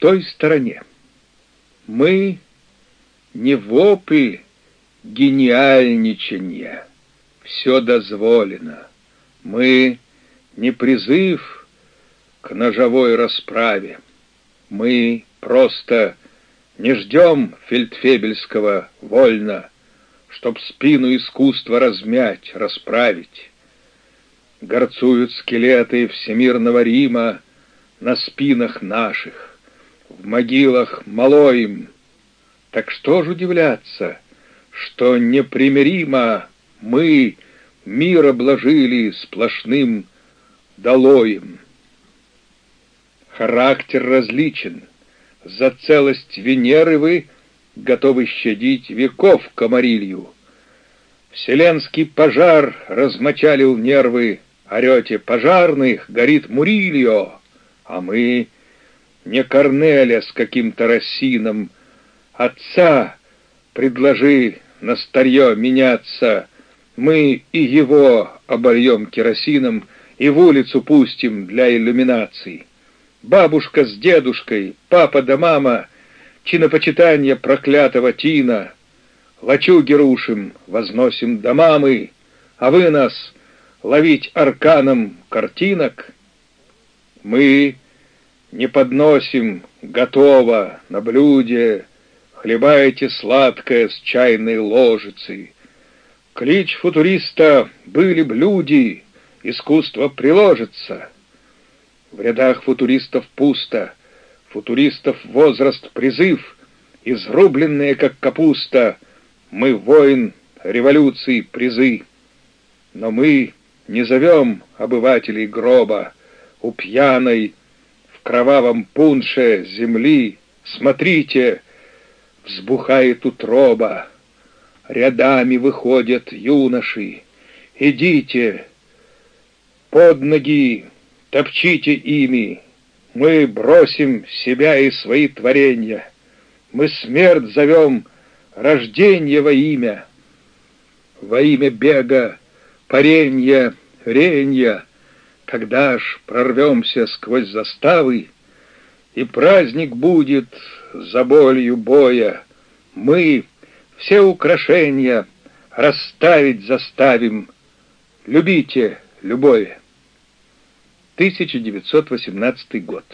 той стороне. Мы не вопль гениальничанья, все дозволено. Мы не призыв к ножевой расправе. Мы просто не ждем фельдфебельского вольно, Чтоб спину искусства размять, расправить. Горцуют скелеты всемирного Рима На спинах наших, в могилах малоим. Так что ж удивляться, что непримиримо Мы мир обложили сплошным долоем. Характер различен. За целость Венеры вы готовы щадить веков комарилью. Вселенский пожар размочалил нервы, орете пожарных, горит Мурильо, а мы не Корнеля с каким-то Рассином, отца предложи на старье меняться, мы и его обольем керосином и в улицу пустим для иллюминаций. Бабушка с дедушкой, папа да мама, чинопочитание проклятого Тина, лачуги рушим, возносим до мамы, а вы нас ловить арканом картинок. Мы не подносим готово на блюде, хлебаете сладкое с чайной ложицы. Клич футуриста «Были б люди!» Искусство приложится. В рядах футуристов пусто, Футуристов возраст призыв, Изрубленные, как капуста, Мы воин революции призы. Но мы не зовем обывателей гроба У пьяной кровавом пунше земли. Смотрите, взбухает утроба, Рядами выходят юноши. Идите, под ноги топчите ими, Мы бросим себя и свои творения. Мы смерть зовем рождение во имя, Во имя бега, паренья, ренья, Когда ж прорвемся сквозь заставы, И праздник будет за болью боя, Мы все украшения расставить заставим. Любите любовь. 1918 год.